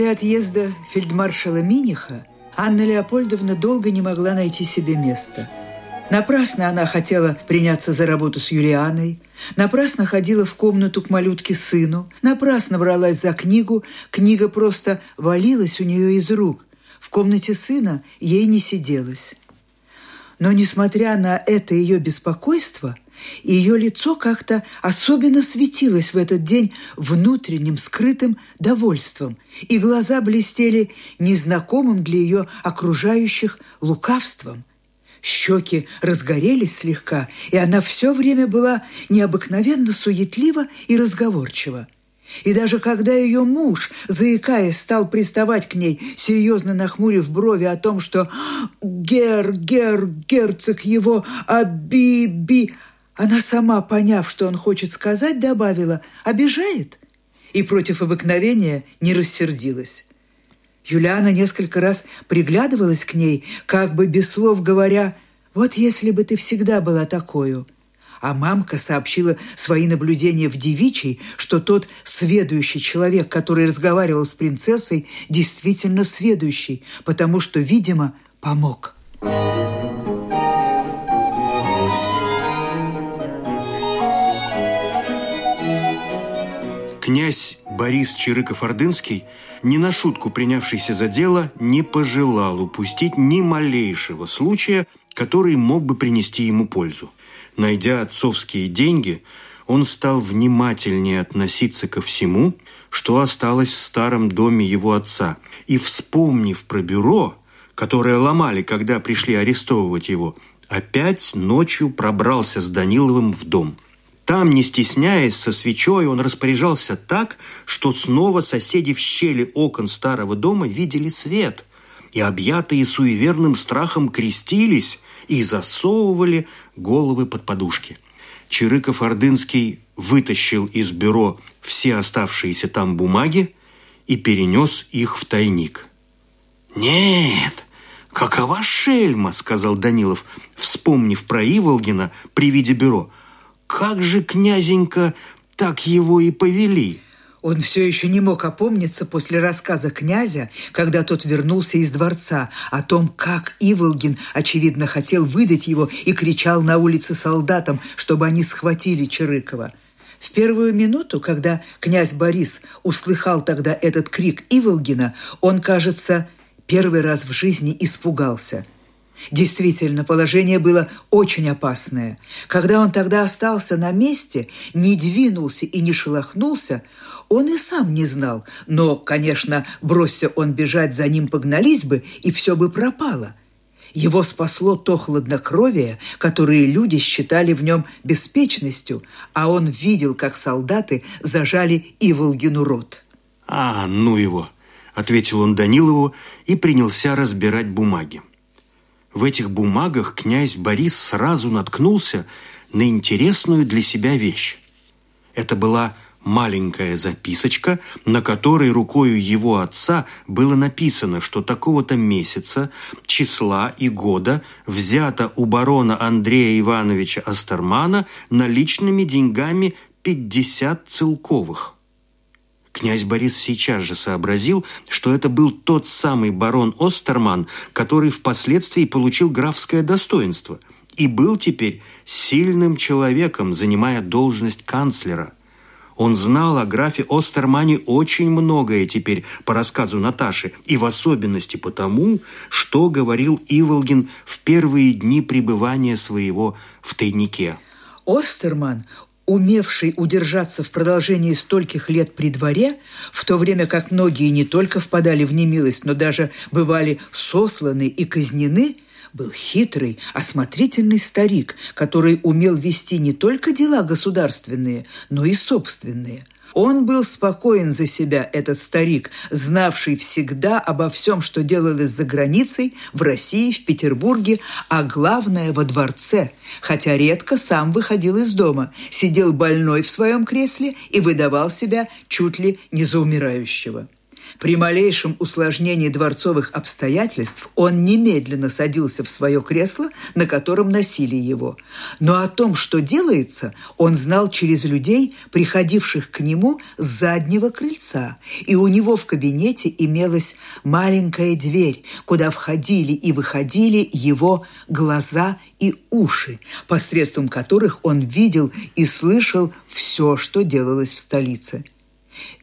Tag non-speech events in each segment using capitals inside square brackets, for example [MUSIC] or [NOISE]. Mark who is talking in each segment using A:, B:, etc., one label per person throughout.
A: После отъезда фельдмаршала Миниха Анна Леопольдовна долго не могла найти себе места. Напрасно она хотела приняться за работу с Юлианой, напрасно ходила в комнату к малютке сыну, напрасно бралась за книгу, книга просто валилась у нее из рук. В комнате сына ей не сиделось. Но, несмотря на это ее беспокойство – и ее лицо как-то особенно светилось в этот день внутренним скрытым довольством, и глаза блестели незнакомым для ее окружающих лукавством. Щеки разгорелись слегка, и она все время была необыкновенно суетлива и разговорчива. И даже когда ее муж, заикаясь, стал приставать к ней, серьезно нахмурив брови о том, что «Гер, гер, герцог его, а би, би», она сама, поняв, что он хочет сказать, добавила «обижает?» и против обыкновения не рассердилась. Юлиана несколько раз приглядывалась к ней, как бы без слов говоря «Вот если бы ты всегда была такою». А мамка сообщила свои наблюдения в девичьей, что тот сведущий человек, который разговаривал с принцессой, действительно сведущий, потому что, видимо, помог.
B: Князь Борис Чирыков-Ордынский, не на шутку принявшийся за дело, не пожелал упустить ни малейшего случая, который мог бы принести ему пользу. Найдя отцовские деньги, он стал внимательнее относиться ко всему, что осталось в старом доме его отца, и, вспомнив про бюро, которое ломали, когда пришли арестовывать его, опять ночью пробрался с Даниловым в дом – там, не стесняясь, со свечой он распоряжался так, что снова соседи в щели окон старого дома видели свет и, объятые суеверным страхом, крестились и засовывали головы под подушки. Чирыков-Ордынский вытащил из бюро все оставшиеся там бумаги и перенес их в тайник. «Нет, какова шельма!» – сказал Данилов, вспомнив про Иволгина при виде бюро – как же, князенька, так его и повели?»
A: Он все еще не мог опомниться после рассказа князя, когда тот вернулся из дворца, о том, как Иволгин, очевидно, хотел выдать его и кричал на улице солдатам, чтобы они схватили Чирыкова. В первую минуту, когда князь Борис услыхал тогда этот крик Иволгина, он, кажется, первый раз в жизни испугался – Действительно, положение было очень опасное. Когда он тогда остался на месте, не двинулся и не шелохнулся, он и сам не знал. Но, конечно, бросься он бежать, за ним погнались бы, и все бы пропало. Его спасло то хладнокровие, которое люди считали в нем беспечностью, а он видел, как солдаты зажали Иволгину рот.
B: «А, ну его!» – ответил он Данилову и принялся разбирать бумаги. В этих бумагах князь Борис сразу наткнулся на интересную для себя вещь. Это была маленькая записочка, на которой рукою его отца было написано, что такого-то месяца, числа и года взято у барона Андрея Ивановича Астермана наличными деньгами 50 целковых – Князь Борис сейчас же сообразил, что это был тот самый барон Остерман, который впоследствии получил графское достоинство и был теперь сильным человеком, занимая должность канцлера. Он знал о графе Остермане очень многое теперь по рассказу Наташи, и в особенности потому, что говорил Иволгин в первые дни пребывания своего в тайнике.
A: Остерман умевший удержаться в продолжении стольких лет при дворе, в то время как многие не только впадали в немилость, но даже бывали сосланы и казнены, был хитрый, осмотрительный старик, который умел вести не только дела государственные, но и собственные – он был спокоен за себя, этот старик, знавший всегда обо всем, что делалось за границей, в России, в Петербурге, а главное – во дворце, хотя редко сам выходил из дома, сидел больной в своем кресле и выдавал себя чуть ли не за умирающего. При малейшем усложнении дворцовых обстоятельств он немедленно садился в свое кресло, на котором носили его. Но о том, что делается, он знал через людей, приходивших к нему с заднего крыльца. И у него в кабинете имелась маленькая дверь, куда входили и выходили его глаза и уши, посредством которых он видел и слышал все, что делалось в столице.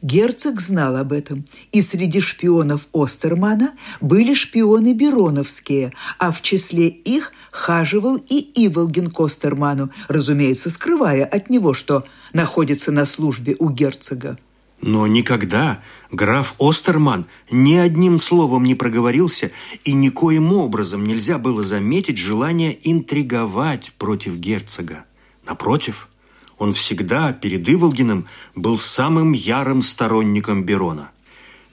A: Герцог знал об этом, и среди шпионов Остермана были шпионы Бероновские, а в числе их хаживал и Иволгин к Остерману, разумеется, скрывая от него, что находится на службе у герцога.
B: Но никогда граф Остерман ни одним словом не проговорился, и никоим образом нельзя было заметить желание интриговать против герцога. Напротив, он всегда перед Иволгиным был самым ярым сторонником Берона.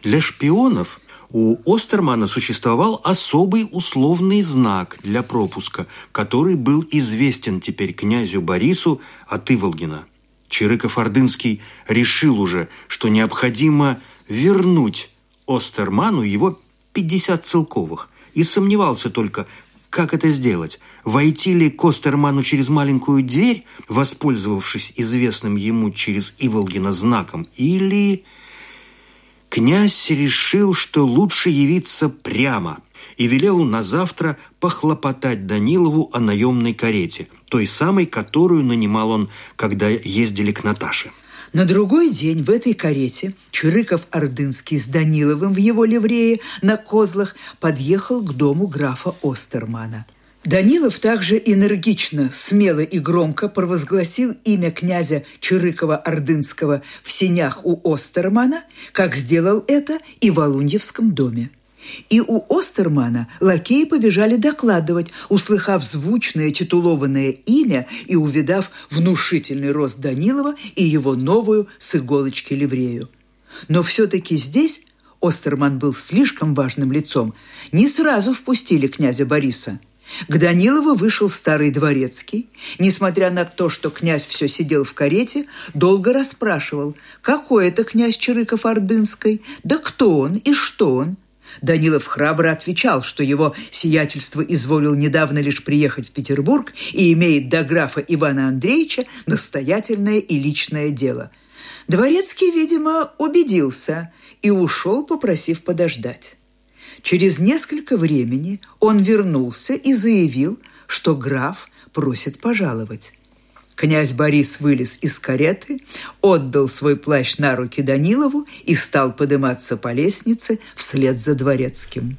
B: Для шпионов у Остермана существовал особый условный знак для пропуска, который был известен теперь князю Борису от Иволгина. Чирыков-Ордынский решил уже, что необходимо вернуть Остерману его 50 целковых, и сомневался только, как это сделать? Войти ли к Остерману через маленькую дверь, воспользовавшись известным ему через Иволгина знаком, или... Князь решил, что лучше явиться прямо и велел на завтра похлопотать Данилову о наемной карете, той самой, которую нанимал он, когда ездили к Наташе.
A: На другой день в этой карете Чирыков-Ордынский с Даниловым в его ливрее на козлах подъехал к дому графа Остермана. Данилов также энергично, смело и громко провозгласил имя князя Чирыкова-Ордынского в сенях у Остермана, как сделал это и в Алуньевском доме. И у Остермана лакеи побежали докладывать, услыхав звучное титулованное имя и увидав внушительный рост Данилова и его новую с иголочки ливрею. Но все-таки здесь Остерман был слишком важным лицом. Не сразу впустили князя Бориса. К Данилову вышел старый дворецкий. Несмотря на то, что князь все сидел в карете, долго расспрашивал, какой это князь Чирыков-Ордынской, да кто он и что он – Данилов храбро отвечал, что его сиятельство изволил недавно лишь приехать в Петербург и имеет до графа Ивана Андреевича настоятельное и личное дело. Дворецкий, видимо, убедился и ушел, попросив подождать. Через несколько времени он вернулся и заявил, что граф просит пожаловать. Князь Борис вылез из кареты, отдал свой плащ на руки Данилову и стал подниматься по лестнице вслед за дворецким.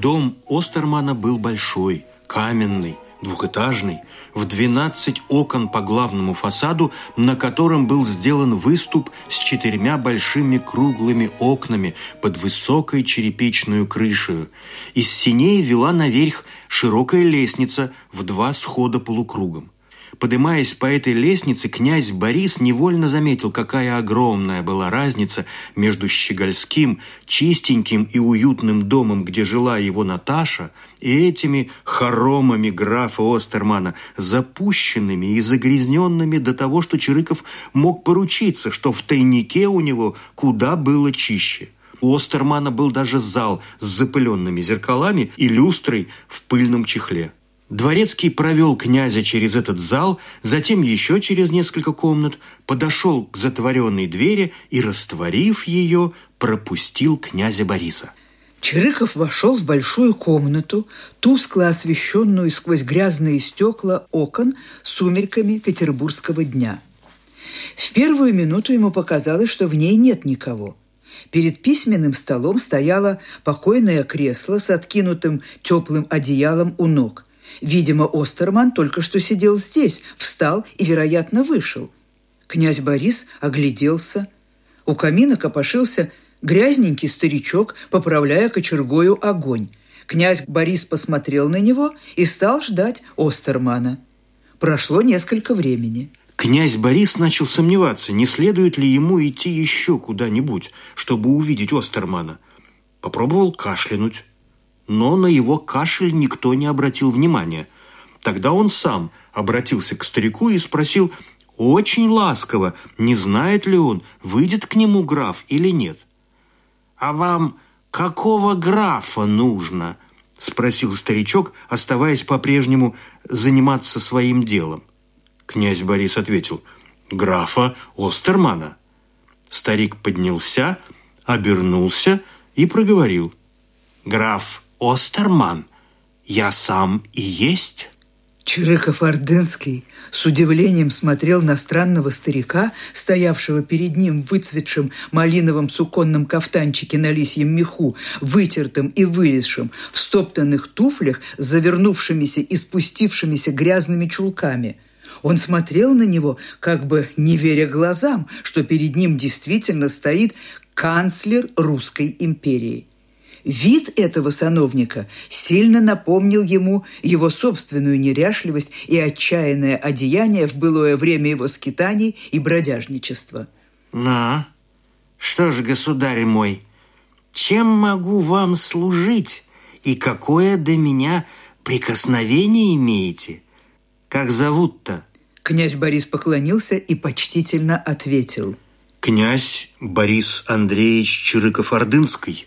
B: Дом Остермана был большой, каменный, двухэтажный, в 12 окон по главному фасаду, на котором был сделан выступ с четырьмя большими круглыми окнами под высокой черепичную крышей. Из синей вела наверх широкая лестница в два схода полукругом. Подымаясь по этой лестнице, князь Борис невольно заметил, какая огромная была разница между щегольским, чистеньким и уютным домом, где жила его Наташа, и этими хоромами графа Остермана, запущенными и загрязненными до того, что Чирыков мог поручиться, что в тайнике у него куда было чище. У Остермана был даже зал с запыленными зеркалами и люстрой в пыльном чехле. Дворецкий провел князя через этот зал, затем еще через несколько комнат, подошел к затворенной двери и, растворив ее, пропустил князя Бориса.
A: Чирыков вошел в большую комнату, тускло освещенную сквозь грязные стекла окон сумерками петербургского дня. В первую минуту ему показалось, что в ней нет никого. Перед письменным столом стояло покойное кресло с откинутым теплым одеялом у ног – Видимо, Остерман только что сидел здесь, встал и, вероятно, вышел. Князь Борис огляделся. У камина копошился грязненький старичок, поправляя кочергою огонь. Князь Борис посмотрел на него и стал ждать Остермана. Прошло несколько времени.
B: Князь Борис начал сомневаться, не следует ли ему идти еще куда-нибудь, чтобы увидеть Остермана. Попробовал кашлянуть но на его кашель никто не обратил внимания. Тогда он сам обратился к старику и спросил очень ласково, не знает ли он, выйдет к нему граф или нет. «А вам какого графа нужно?» – спросил старичок, оставаясь по-прежнему заниматься своим делом. Князь Борис ответил, «Графа Остермана». Старик поднялся, обернулся и проговорил, «Граф Остерман, я сам и есть».
A: Чирыков-Ордынский с удивлением смотрел на странного старика, стоявшего перед ним в выцветшем малиновом суконном кафтанчике на лисьем меху, вытертым и вылезшим, в стоптанных туфлях завернувшимися и спустившимися грязными чулками. Он смотрел на него, как бы не веря глазам, что перед ним действительно стоит канцлер русской империи. Вид этого сановника сильно напомнил ему его собственную неряшливость и отчаянное одеяние в былое время его скитаний и бродяжничества.
C: «На, что ж, государь мой, чем могу вам служить и какое до меня прикосновение имеете? Как зовут-то?»
A: Князь Борис поклонился и почтительно ответил.
B: «Князь Борис Андреевич Чирыков-Ордынский».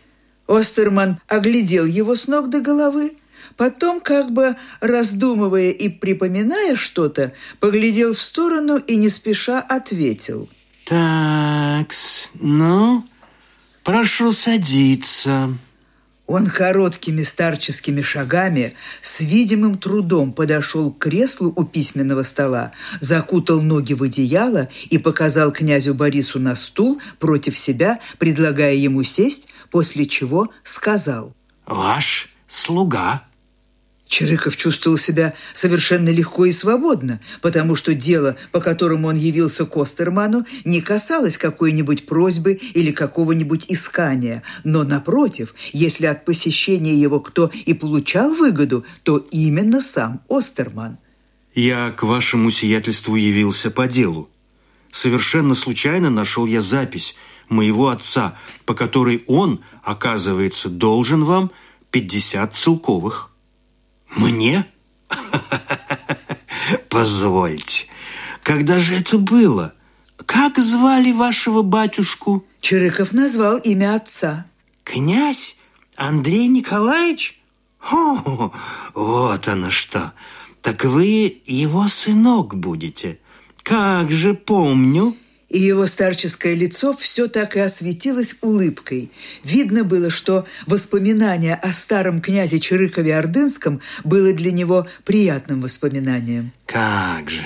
A: Остерман оглядел его с ног до головы, потом, как бы раздумывая и припоминая что-то, поглядел в сторону и не спеша ответил.
C: «Такс, ну, прошу садиться».
A: Он короткими старческими шагами с видимым трудом подошел к креслу у письменного стола, закутал ноги в одеяло и показал князю Борису на стул против себя, предлагая ему сесть, после чего сказал
C: «Ваш слуга».
A: Чирыков чувствовал себя совершенно легко и свободно, потому что дело, по которому он явился к Остерману, не касалось какой-нибудь просьбы или какого-нибудь искания, но, напротив, если от посещения его кто и получал выгоду, то именно сам Остерман.
B: «Я к вашему сиятельству явился по делу. Совершенно случайно нашел я запись моего отца, по которой он, оказывается, должен вам 50 целковых».
C: Мне? [LAUGHS] Позвольте, когда же это было? Как звали вашего батюшку?
A: Чирыков назвал имя отца.
C: Князь Андрей Николаевич? О, вот оно что. Так вы его сынок будете. Как же помню
A: и его старческое лицо все так и осветилось улыбкой. Видно было, что воспоминание о старом князе Чирыкове-Ордынском было для него приятным воспоминанием.
C: «Как же,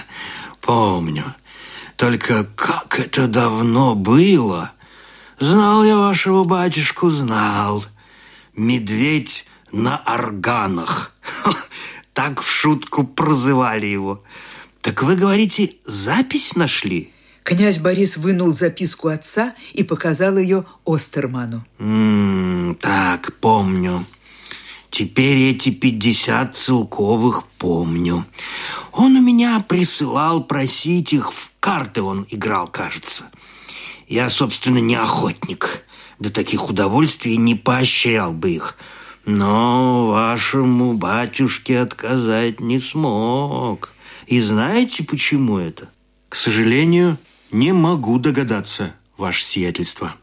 C: [LAUGHS] помню. Только как это давно было! Знал я вашего батюшку, знал. Медведь на органах. [LAUGHS] Так в шутку прозывали его. Так вы говорите, запись нашли?»
A: Князь Борис вынул записку отца и показал ее Остерману.
C: Так, помню. Теперь эти пятьдесят целковых помню. Он у меня присылал просить их, в карты он играл, кажется. Я, собственно, не охотник. До таких удовольствий не поощрял бы их. Но вашему батюшке отказать не смог. И знаете, почему это?
B: К сожалению, не могу догадаться, ваше сиятельство.